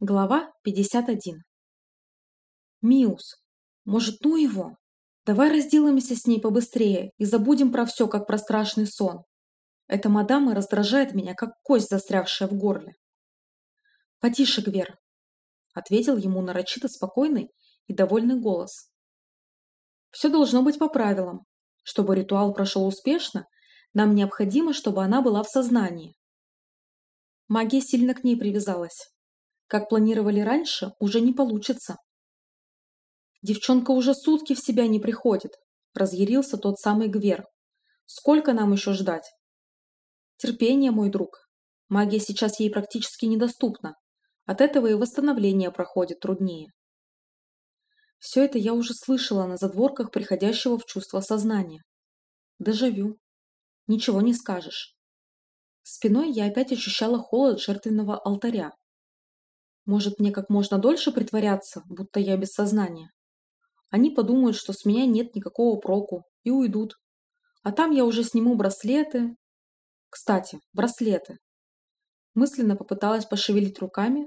Глава 51 Миус, может, ну его? Давай разделаемся с ней побыстрее и забудем про все, как про страшный сон. Эта мадама раздражает меня, как кость, застрявшая в горле. Потише, Гвер, ответил ему нарочито спокойный и довольный голос. Все должно быть по правилам. Чтобы ритуал прошел успешно, нам необходимо, чтобы она была в сознании. Магия сильно к ней привязалась. Как планировали раньше, уже не получится. Девчонка уже сутки в себя не приходит, разъярился тот самый Гвер. Сколько нам еще ждать? Терпение, мой друг. Магия сейчас ей практически недоступна. От этого и восстановление проходит труднее. Все это я уже слышала на задворках приходящего в чувство сознания. Дежавю. Ничего не скажешь. Спиной я опять ощущала холод жертвенного алтаря, может, мне как можно дольше притворяться, будто я без сознания? Они подумают, что с меня нет никакого проку, и уйдут. А там я уже сниму браслеты. Кстати, браслеты. Мысленно попыталась пошевелить руками,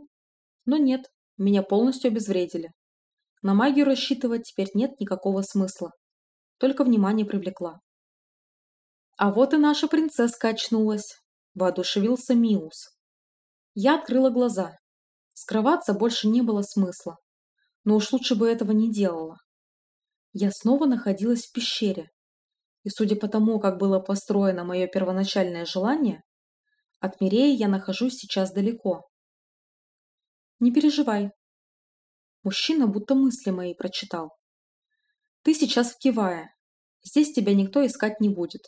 но нет, меня полностью обезвредили. На магию рассчитывать теперь нет никакого смысла. Только внимание привлекла. А вот и наша принцесска очнулась. Воодушевился Миус. Я открыла глаза Скрываться больше не было смысла. Но уж лучше бы этого не делала. Я снова находилась в пещере. И судя по тому, как было построено мое первоначальное желание, от Миреи я нахожусь сейчас далеко. Не переживай. Мужчина будто мысли мои прочитал. Ты сейчас в Кивае. Здесь тебя никто искать не будет.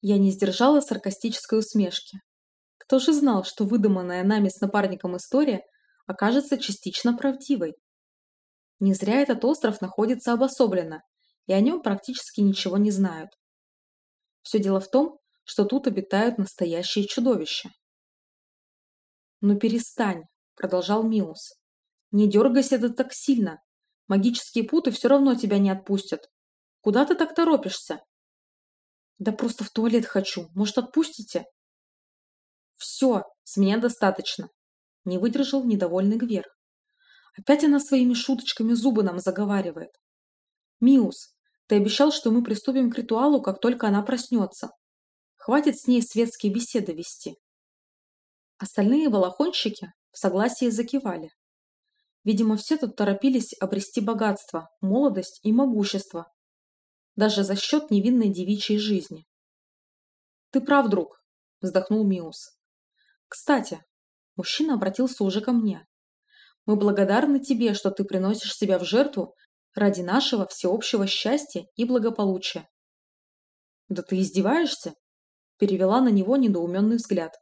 Я не сдержала саркастической усмешки. Кто же знал, что выдуманная нами с напарником история окажется частично правдивой? Не зря этот остров находится обособленно, и о нем практически ничего не знают. Все дело в том, что тут обитают настоящие чудовища. «Ну перестань», — продолжал Миус. «Не дергайся ты так сильно. Магические путы все равно тебя не отпустят. Куда ты так торопишься?» «Да просто в туалет хочу. Может, отпустите?» Все, с меня достаточно. Не выдержал недовольный Гвер. Опять она своими шуточками зубы нам заговаривает. Миус, ты обещал, что мы приступим к ритуалу, как только она проснется. Хватит с ней светские беседы вести. Остальные волохонщики в согласии закивали. Видимо, все тут торопились обрести богатство, молодость и могущество. Даже за счет невинной девичьей жизни. «Ты прав, друг», – вздохнул Миус. Кстати, мужчина обратился уже ко мне. Мы благодарны тебе, что ты приносишь себя в жертву ради нашего всеобщего счастья и благополучия. Да ты издеваешься? Перевела на него недоуменный взгляд.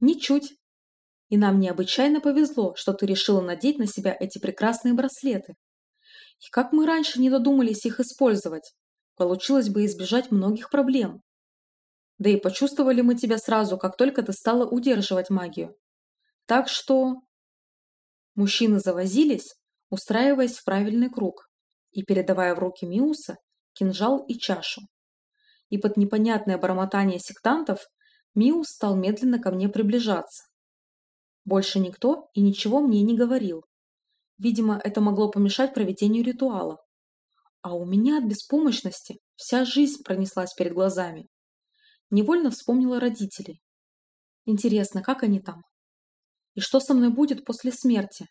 Ничуть. И нам необычайно повезло, что ты решила надеть на себя эти прекрасные браслеты. И как мы раньше не додумались их использовать, получилось бы избежать многих проблем. Да и почувствовали мы тебя сразу, как только ты стала удерживать магию. Так что... Мужчины завозились, устраиваясь в правильный круг и передавая в руки Миуса кинжал и чашу. И под непонятное бормотание сектантов Миус стал медленно ко мне приближаться. Больше никто и ничего мне не говорил. Видимо, это могло помешать проведению ритуала. А у меня от беспомощности вся жизнь пронеслась перед глазами. Невольно вспомнила родителей. Интересно, как они там? И что со мной будет после смерти?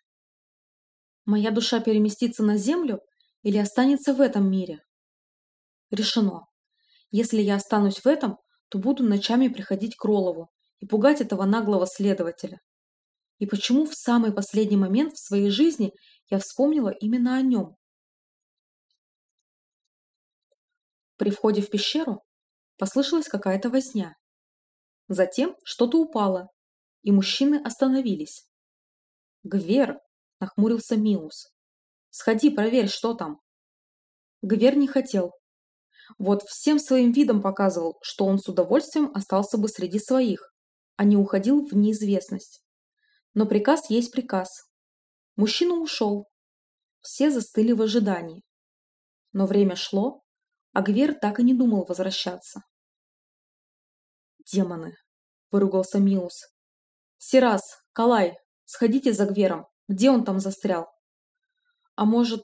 Моя душа переместится на землю или останется в этом мире? Решено. Если я останусь в этом, то буду ночами приходить к Ролову и пугать этого наглого следователя. И почему в самый последний момент в своей жизни я вспомнила именно о нем? При входе в пещеру Послышалась какая-то возня. Затем что-то упало, и мужчины остановились. «Гвер!» – нахмурился Миус. «Сходи, проверь, что там». Гвер не хотел. Вот всем своим видом показывал, что он с удовольствием остался бы среди своих, а не уходил в неизвестность. Но приказ есть приказ. Мужчина ушел. Все застыли в ожидании. Но время шло, а Гвер так и не думал возвращаться. «Демоны!» – выругался Миус. «Сирас, Калай, Сходите за Гвером. Где он там застрял? А может,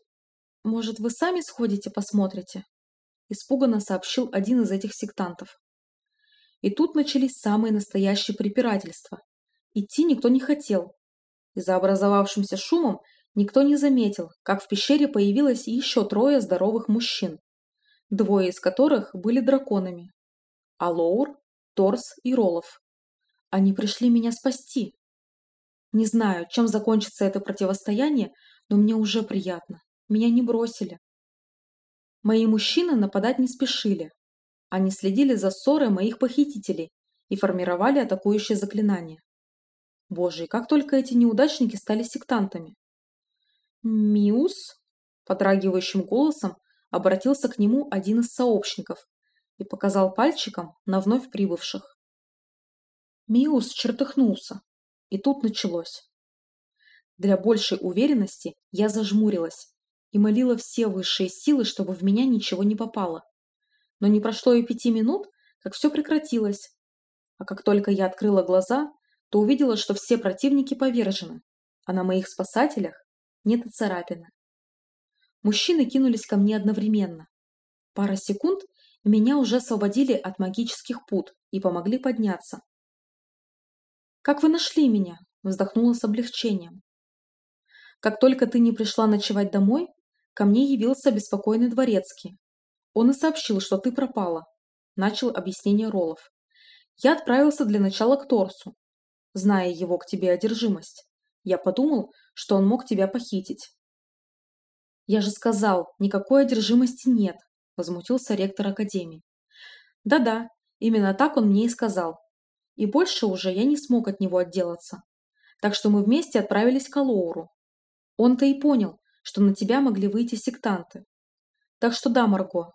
может, вы сами сходите посмотрите? Испуганно сообщил один из этих сектантов. И тут начались самые настоящие препирательства. Идти никто не хотел. И за образовавшимся шумом никто не заметил, как в пещере появилось еще трое здоровых мужчин, двое из которых были драконами. Алоур, Торс и Ролов. Они пришли меня спасти. Не знаю, чем закончится это противостояние, но мне уже приятно. Меня не бросили. Мои мужчины нападать не спешили. Они следили за ссорой моих похитителей и формировали атакующие заклинания. Боже, и как только эти неудачники стали сектантами. «Миус?» – подрагивающим голосом обратился к нему один из сообщников и показал пальчиком на вновь прибывших. Миус чертыхнулся, и тут началось. Для большей уверенности я зажмурилась и молила все высшие силы, чтобы в меня ничего не попало. Но не прошло и пяти минут, как все прекратилось. А как только я открыла глаза, то увидела, что все противники повержены, а на моих спасателях нет и царапины. Мужчины кинулись ко мне одновременно. Пара секунд, меня уже освободили от магических пут и помогли подняться. «Как вы нашли меня?» – вздохнула с облегчением. «Как только ты не пришла ночевать домой, ко мне явился беспокойный дворецкий. Он и сообщил, что ты пропала», – начал объяснение Ролов. «Я отправился для начала к Торсу, зная его к тебе одержимость. Я подумал, что он мог тебя похитить». «Я же сказал, никакой одержимости нет», – возмутился ректор Академии. «Да-да, именно так он мне и сказал. И больше уже я не смог от него отделаться. Так что мы вместе отправились к Алоуру. Он-то и понял, что на тебя могли выйти сектанты. Так что да, Марго,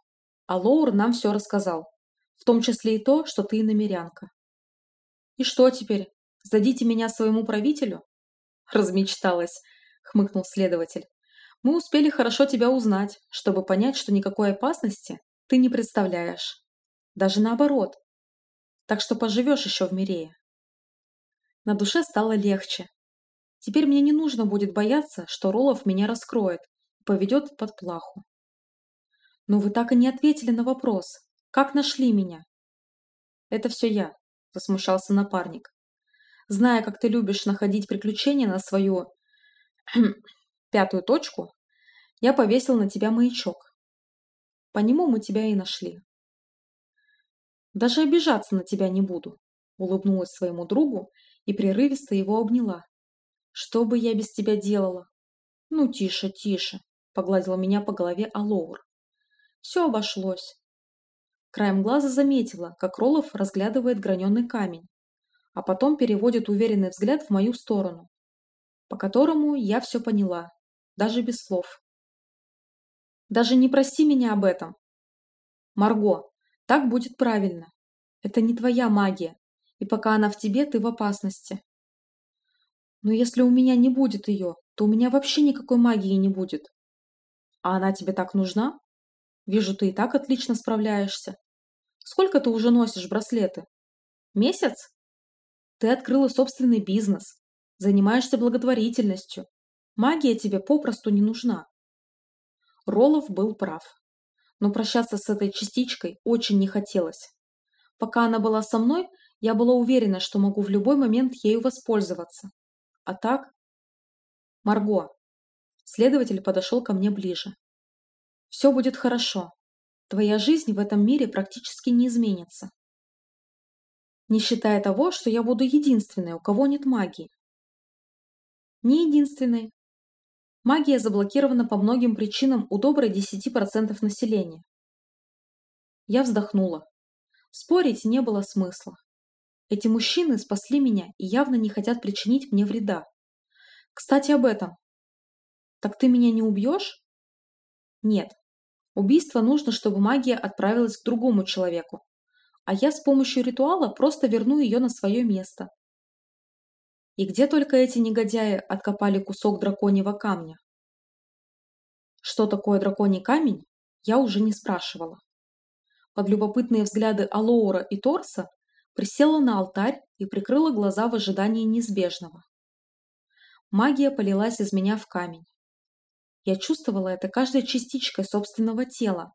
Алоур нам все рассказал, в том числе и то, что ты иномерянка. И что теперь, сдадите меня своему правителю? Размечталась, хмыкнул следователь. Мы успели хорошо тебя узнать, чтобы понять, что никакой опасности ты не представляешь. Даже наоборот, так что поживешь еще в Мирее. На душе стало легче. Теперь мне не нужно будет бояться, что Ролов меня раскроет и поведет под плаху. Но вы так и не ответили на вопрос, как нашли меня? Это все я, засмущался напарник. Зная, как ты любишь находить приключения на свою пятую точку, я повесил на тебя маячок. По нему мы тебя и нашли. Даже обижаться на тебя не буду, улыбнулась своему другу и прерывисто его обняла. Что бы я без тебя делала? Ну, тише, тише, погладила меня по голове Алоур. Все обошлось. Краем глаза заметила, как Ролов разглядывает граненый камень, а потом переводит уверенный взгляд в мою сторону, по которому я все поняла, даже без слов. Даже не проси меня об этом. Марго, так будет правильно. Это не твоя магия, и пока она в тебе, ты в опасности. Но если у меня не будет ее, то у меня вообще никакой магии не будет. А она тебе так нужна? Вижу, ты и так отлично справляешься. Сколько ты уже носишь браслеты? Месяц? Ты открыла собственный бизнес, занимаешься благотворительностью. Магия тебе попросту не нужна. Ролов был прав но прощаться с этой частичкой очень не хотелось. Пока она была со мной, я была уверена, что могу в любой момент ею воспользоваться. А так... Марго. Следователь подошел ко мне ближе. Все будет хорошо. Твоя жизнь в этом мире практически не изменится. Не считая того, что я буду единственной, у кого нет магии. Не единственной, Магия заблокирована по многим причинам у доброй 10% населения. Я вздохнула. Спорить не было смысла. Эти мужчины спасли меня и явно не хотят причинить мне вреда. Кстати, об этом. Так ты меня не убьешь? Нет. Убийство нужно, чтобы магия отправилась к другому человеку. А я с помощью ритуала просто верну ее на свое место. И где только эти негодяи откопали кусок драконьего камня? Что такое драконий камень, я уже не спрашивала. Под любопытные взгляды Алоура и Торса присела на алтарь и прикрыла глаза в ожидании неизбежного. Магия полилась из меня в камень. Я чувствовала это каждой частичкой собственного тела,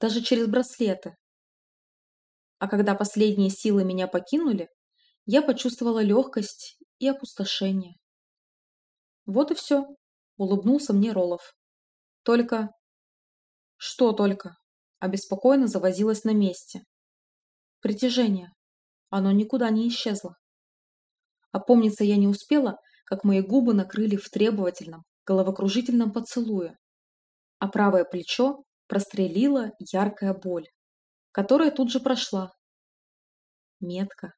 даже через браслеты. А когда последние силы меня покинули, я почувствовала легкость и опустошение. Вот и все, улыбнулся мне Ролов. Только... Что только? Обеспокоенно завозилась на месте. Притяжение. Оно никуда не исчезло. Опомниться я не успела, как мои губы накрыли в требовательном, головокружительном поцелуе, а правое плечо прострелила яркая боль, которая тут же прошла. Метко.